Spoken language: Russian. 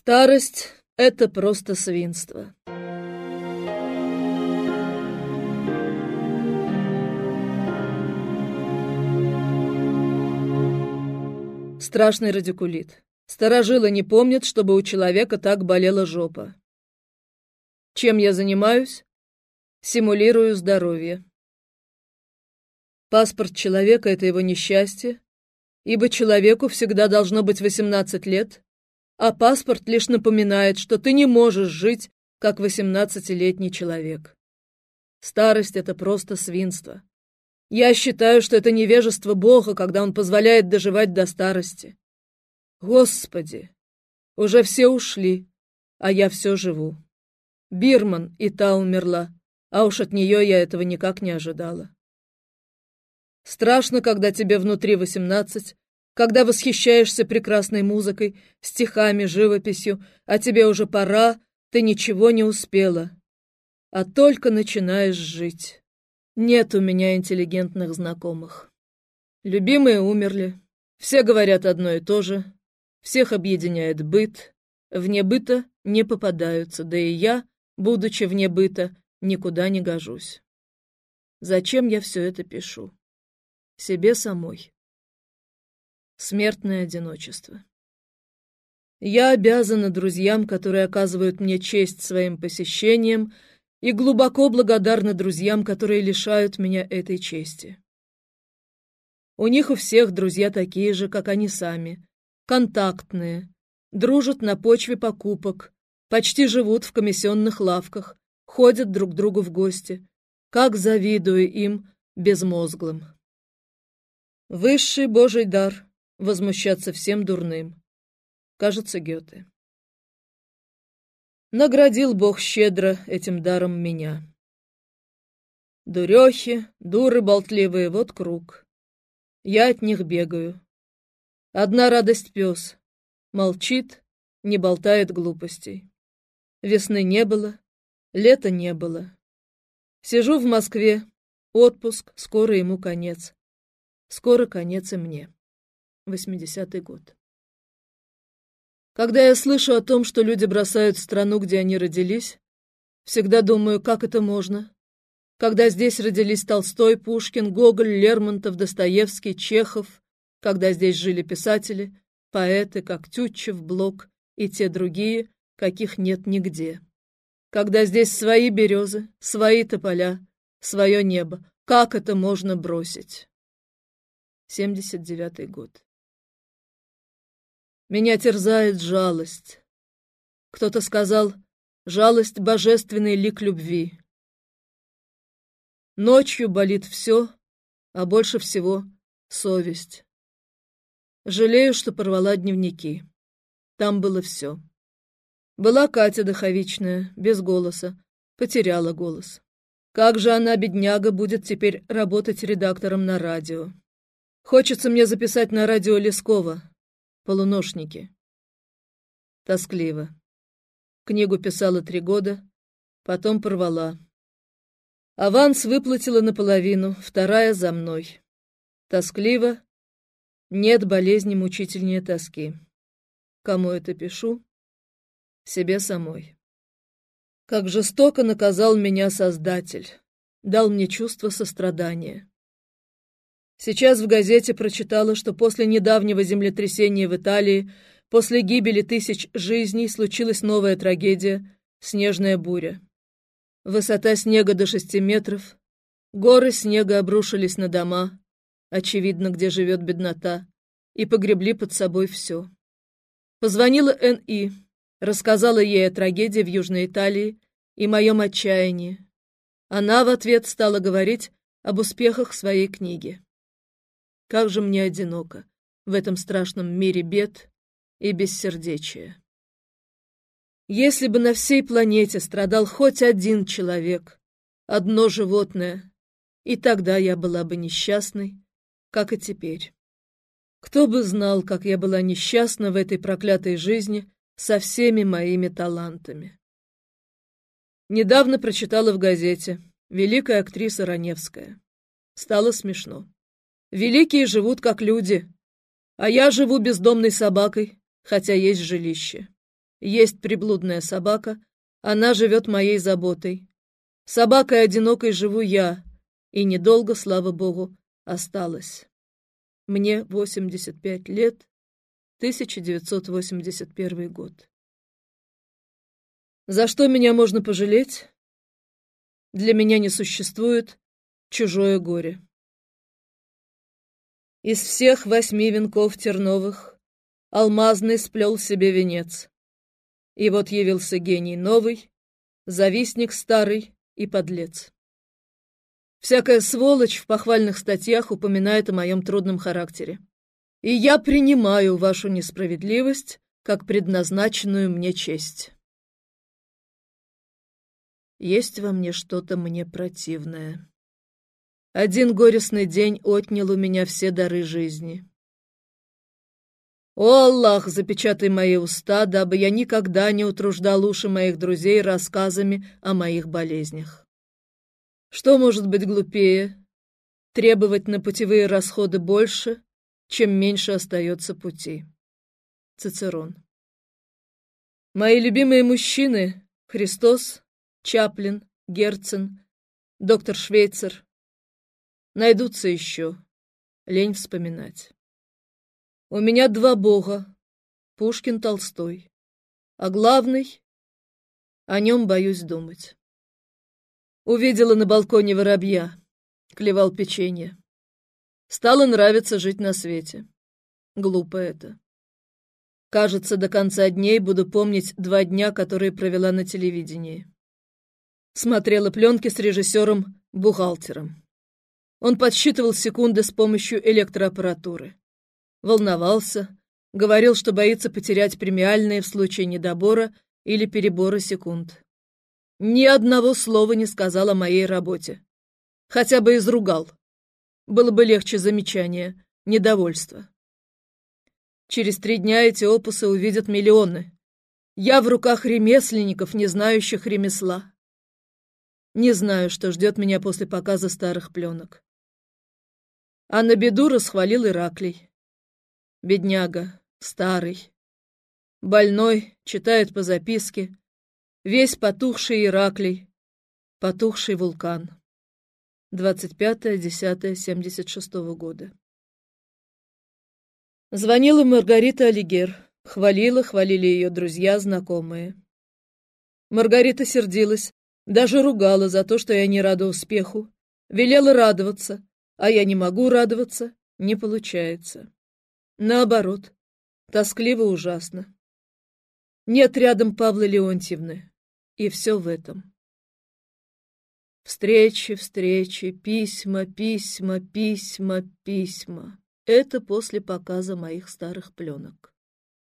Старость — это просто свинство. Страшный радикулит. Старожилы не помнят, чтобы у человека так болела жопа. Чем я занимаюсь? Симулирую здоровье. Паспорт человека — это его несчастье, ибо человеку всегда должно быть 18 лет, а паспорт лишь напоминает, что ты не можешь жить, как 18-летний человек. Старость — это просто свинство. Я считаю, что это невежество Бога, когда Он позволяет доживать до старости. Господи, уже все ушли, а я все живу. Бирман и та умерла, а уж от нее я этого никак не ожидала. Страшно, когда тебе внутри восемнадцать, когда восхищаешься прекрасной музыкой, стихами, живописью, а тебе уже пора, ты ничего не успела, а только начинаешь жить. Нет у меня интеллигентных знакомых. Любимые умерли, все говорят одно и то же, всех объединяет быт, вне быта не попадаются, да и я, будучи вне быта, никуда не гожусь. Зачем я все это пишу? Себе самой. Смертное одиночество. Я обязана друзьям, которые оказывают мне честь своим посещением, и глубоко благодарна друзьям, которые лишают меня этой чести. У них у всех друзья такие же, как они сами, контактные, дружат на почве покупок, почти живут в комиссионных лавках, ходят друг к другу в гости. Как завидую им, безмозглым. Высший божий дар — возмущаться всем дурным. Кажется, Гёте. Наградил Бог щедро этим даром меня. Дурехи, дуры болтливые, вот круг. Я от них бегаю. Одна радость пес. Молчит, не болтает глупостей. Весны не было, лета не было. Сижу в Москве, отпуск, скоро ему конец. Скоро конец и мне. 80-й год. Когда я слышу о том, что люди бросают страну, где они родились, всегда думаю, как это можно. Когда здесь родились Толстой, Пушкин, Гоголь, Лермонтов, Достоевский, Чехов, когда здесь жили писатели, поэты, как Тютчев, Блок и те другие, каких нет нигде. Когда здесь свои березы, свои тополя, свое небо, как это можно бросить? 79 год. Меня терзает жалость. Кто-то сказал, жалость — божественный лик любви. Ночью болит все, а больше всего — совесть. Жалею, что порвала дневники. Там было все. Была Катя Доховичная, без голоса, потеряла голос. Как же она, бедняга, будет теперь работать редактором на радио? Хочется мне записать на радио Лескова, Полуношники. Тоскливо. Книгу писала три года, потом порвала. Аванс выплатила наполовину, вторая за мной. Тоскливо. Нет болезни мучительнее тоски. Кому это пишу? Себе самой. Как жестоко наказал меня Создатель. Дал мне чувство сострадания. Сейчас в газете прочитала, что после недавнего землетрясения в Италии, после гибели тысяч жизней, случилась новая трагедия — снежная буря. Высота снега до шести метров, горы снега обрушились на дома, очевидно, где живет беднота, и погребли под собой все. Позвонила Н.И., рассказала ей о трагедии в Южной Италии и моем отчаянии. Она в ответ стала говорить об успехах своей книги. Как же мне одиноко в этом страшном мире бед и бессердечия. Если бы на всей планете страдал хоть один человек, одно животное, и тогда я была бы несчастной, как и теперь. Кто бы знал, как я была несчастна в этой проклятой жизни со всеми моими талантами. Недавно прочитала в газете «Великая актриса Раневская». Стало смешно. Великие живут как люди, а я живу бездомной собакой, хотя есть жилище. Есть приблудная собака, она живет моей заботой. Собакой одинокой живу я, и недолго, слава богу, осталось. Мне 85 лет, 1981 год. За что меня можно пожалеть? Для меня не существует чужое горе. Из всех восьми венков терновых алмазный сплел себе венец. И вот явился гений новый, завистник старый и подлец. Всякая сволочь в похвальных статьях упоминает о моем трудном характере. И я принимаю вашу несправедливость как предназначенную мне честь. Есть во мне что-то мне противное. Один горестный день отнял у меня все дары жизни. О, Аллах, запечатай мои уста, дабы я никогда не утруждал уши моих друзей рассказами о моих болезнях. Что может быть глупее? Требовать на путевые расходы больше, чем меньше остается пути. Цицерон. Мои любимые мужчины — Христос, Чаплин, Герцен, доктор Швейцер, Найдутся еще. Лень вспоминать. У меня два бога. Пушкин, Толстой. А главный... О нем боюсь думать. Увидела на балконе воробья. Клевал печенье. Стало нравиться жить на свете. Глупо это. Кажется, до конца дней буду помнить два дня, которые провела на телевидении. Смотрела пленки с режиссером-бухгалтером. Он подсчитывал секунды с помощью электроаппаратуры. Волновался, говорил, что боится потерять премиальные в случае недобора или перебора секунд. Ни одного слова не сказал о моей работе. Хотя бы изругал. Было бы легче замечание, недовольство. Через три дня эти опусы увидят миллионы. Я в руках ремесленников, не знающих ремесла. Не знаю, что ждет меня после показа старых пленок. А на беду расхвалил Ираклий. Бедняга, старый, больной, читает по записке, весь потухший Ираклий, потухший вулкан. 25.10.76 года. Звонила Маргарита Алигер. Хвалила, хвалили ее друзья, знакомые. Маргарита сердилась, даже ругала за то, что я не рада успеху. Велела радоваться, а я не могу радоваться, не получается. Наоборот, тоскливо ужасно. Нет рядом Павла Леонтьевны, и все в этом. Встречи, встречи, письма, письма, письма, письма. Это после показа моих старых пленок.